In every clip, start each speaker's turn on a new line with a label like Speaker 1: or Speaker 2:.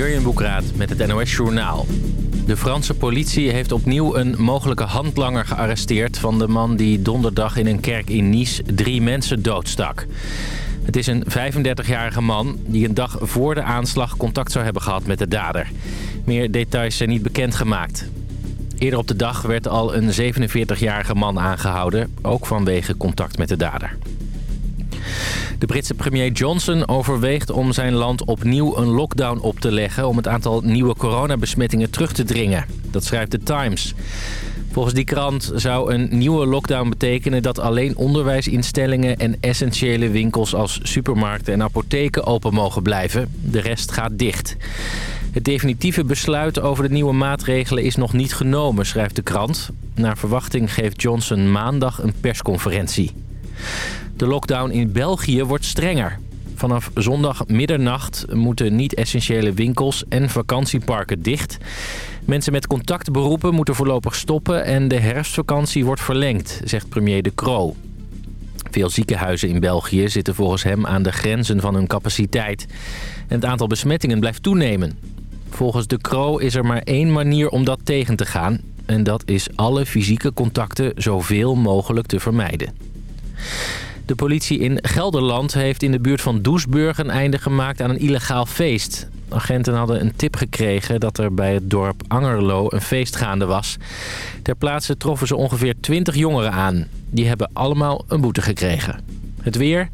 Speaker 1: Jurjen Boekraat met het NOS Journaal. De Franse politie heeft opnieuw een mogelijke handlanger gearresteerd... van de man die donderdag in een kerk in Nice drie mensen doodstak. Het is een 35-jarige man die een dag voor de aanslag contact zou hebben gehad met de dader. Meer details zijn niet bekendgemaakt. Eerder op de dag werd al een 47-jarige man aangehouden, ook vanwege contact met de dader. De Britse premier Johnson overweegt om zijn land opnieuw een lockdown op te leggen... om het aantal nieuwe coronabesmettingen terug te dringen. Dat schrijft The Times. Volgens die krant zou een nieuwe lockdown betekenen dat alleen onderwijsinstellingen en essentiële winkels als supermarkten en apotheken open mogen blijven. De rest gaat dicht. Het definitieve besluit over de nieuwe maatregelen is nog niet genomen, schrijft de krant. Naar verwachting geeft Johnson maandag een persconferentie. De lockdown in België wordt strenger. Vanaf zondag middernacht moeten niet-essentiële winkels en vakantieparken dicht. Mensen met contactberoepen moeten voorlopig stoppen... en de herfstvakantie wordt verlengd, zegt premier De Croo. Veel ziekenhuizen in België zitten volgens hem aan de grenzen van hun capaciteit. En het aantal besmettingen blijft toenemen. Volgens De Croo is er maar één manier om dat tegen te gaan... en dat is alle fysieke contacten zoveel mogelijk te vermijden. De politie in Gelderland heeft in de buurt van Doesburg een einde gemaakt aan een illegaal feest. Agenten hadden een tip gekregen dat er bij het dorp Angerlo een feest gaande was. Ter plaatse troffen ze ongeveer 20 jongeren aan. Die hebben allemaal een boete gekregen. Het weer...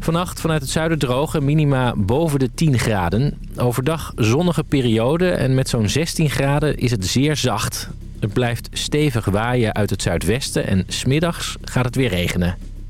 Speaker 1: Vannacht vanuit het zuiden droog en minima boven de 10 graden. Overdag zonnige periode en met zo'n 16 graden is het zeer zacht. Het blijft stevig waaien uit het zuidwesten en smiddags gaat het weer regenen.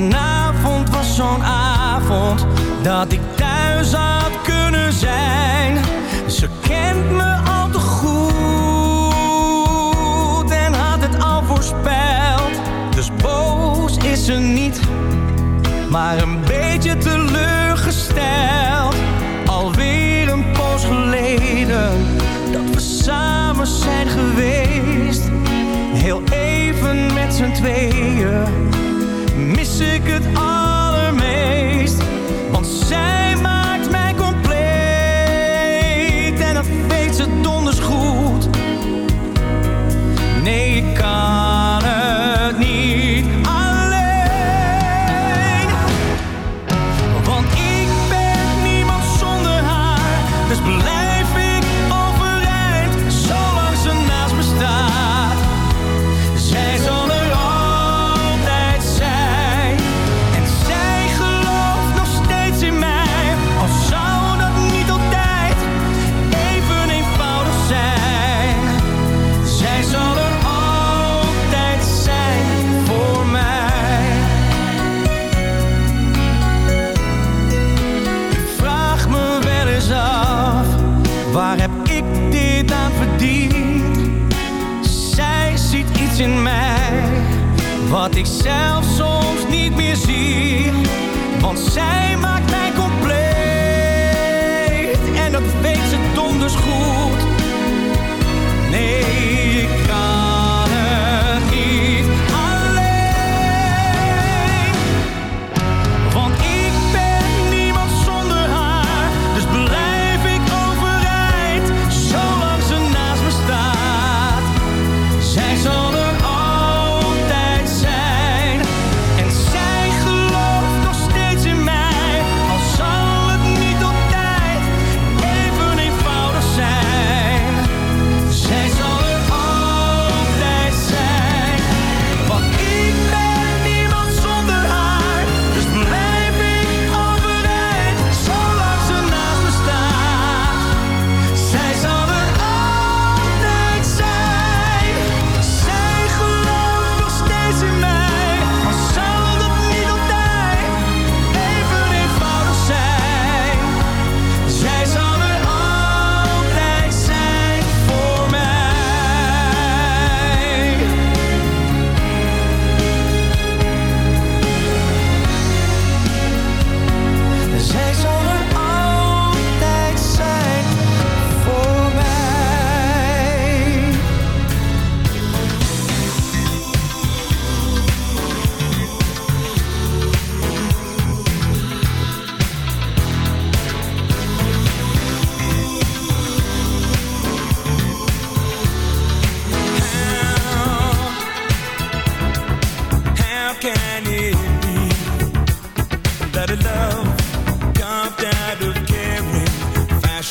Speaker 2: Vanavond was zo'n avond dat ik thuis had kunnen zijn. Ze kent me al te goed en had het al voorspeld. Dus boos is ze niet, maar een beetje teleurgesteld. Alweer een poos geleden dat we samen zijn geweest. Heel even met z'n tweeën ik het Waar heb ik dit aan verdiend? Zij ziet iets in mij, wat ik zelf soms niet meer zie. Want zij maakt mij compleet, en dat weet ze donders goed.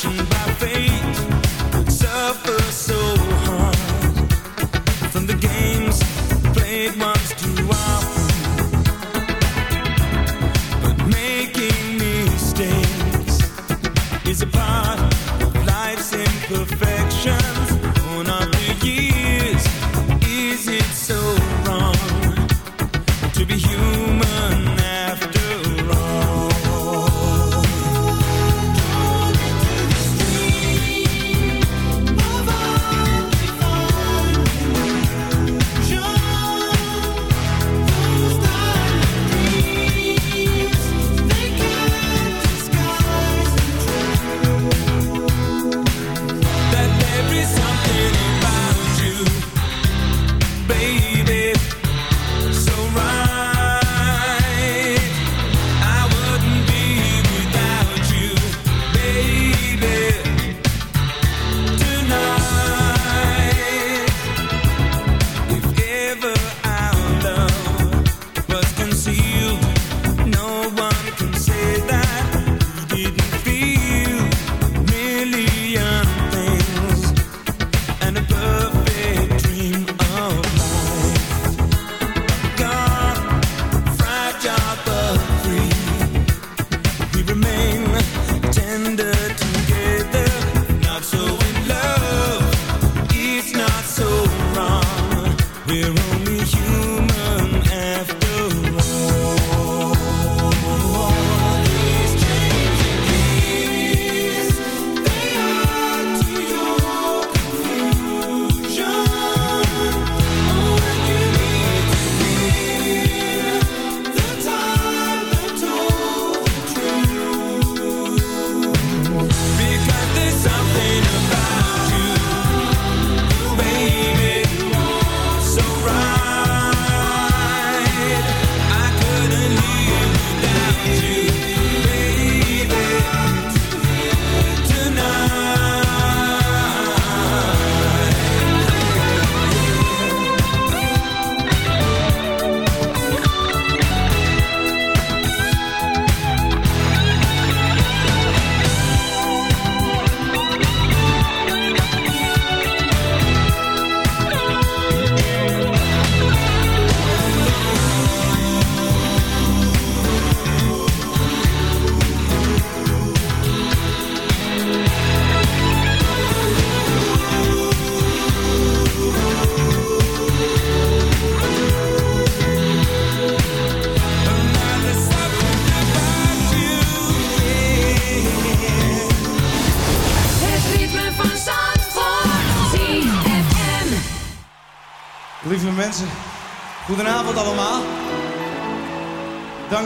Speaker 3: somebody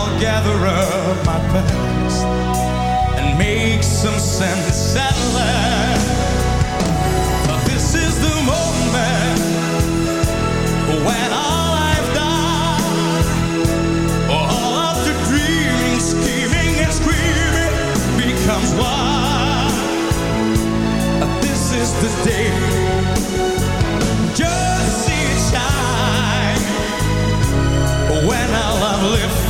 Speaker 3: I'll gather up my past and make some sense at last. But This is the moment when screaming becomes one. This is the day. Just see it shine when all I've lived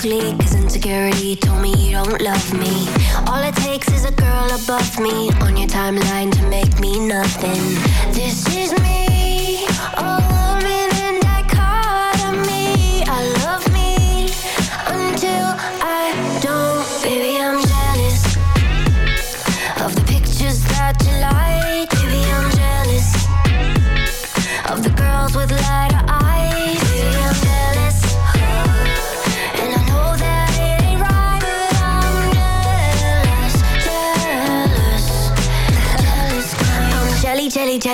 Speaker 4: Ugly Cause insecurity. Told me you don't love me. All it takes is a girl above me On your timeline to make me nothing. This is me, a woman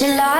Speaker 4: pictures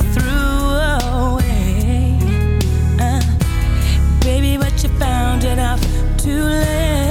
Speaker 2: too late,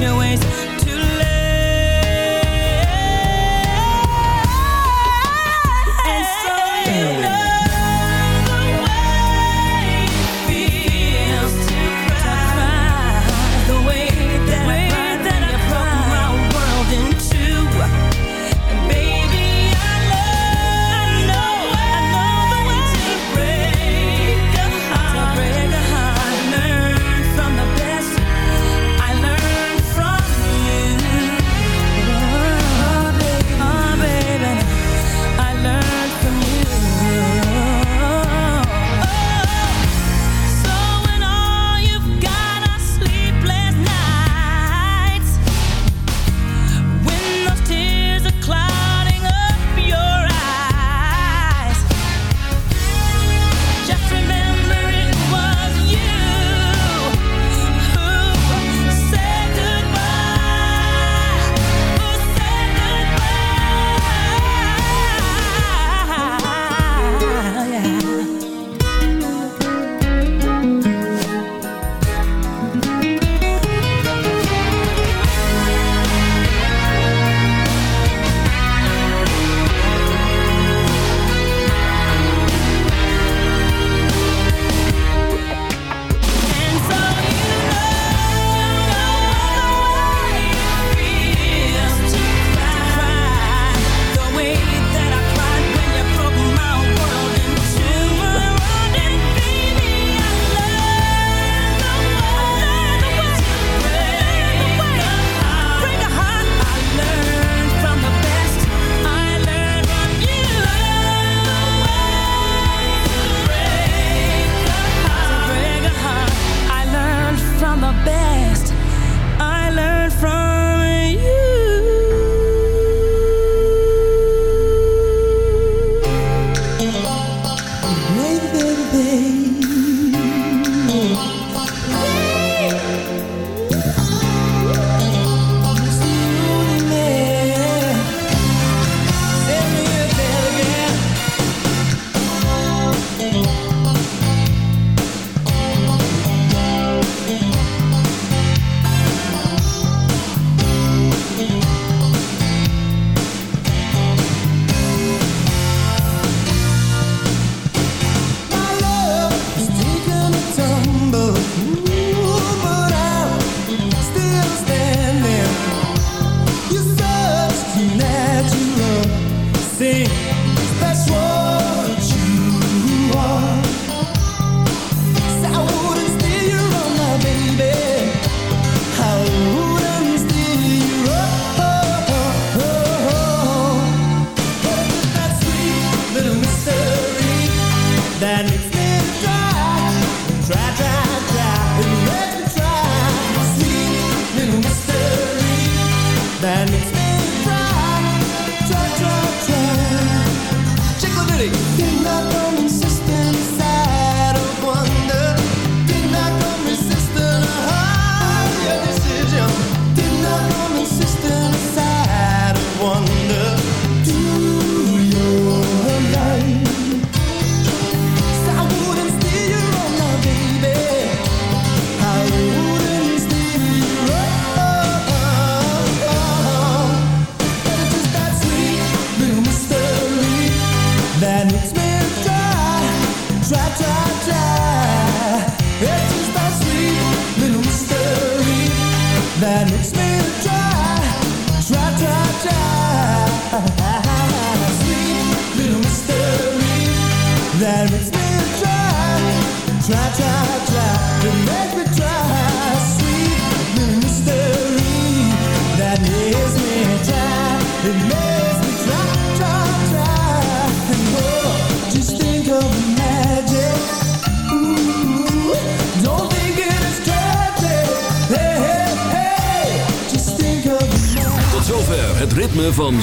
Speaker 2: your ways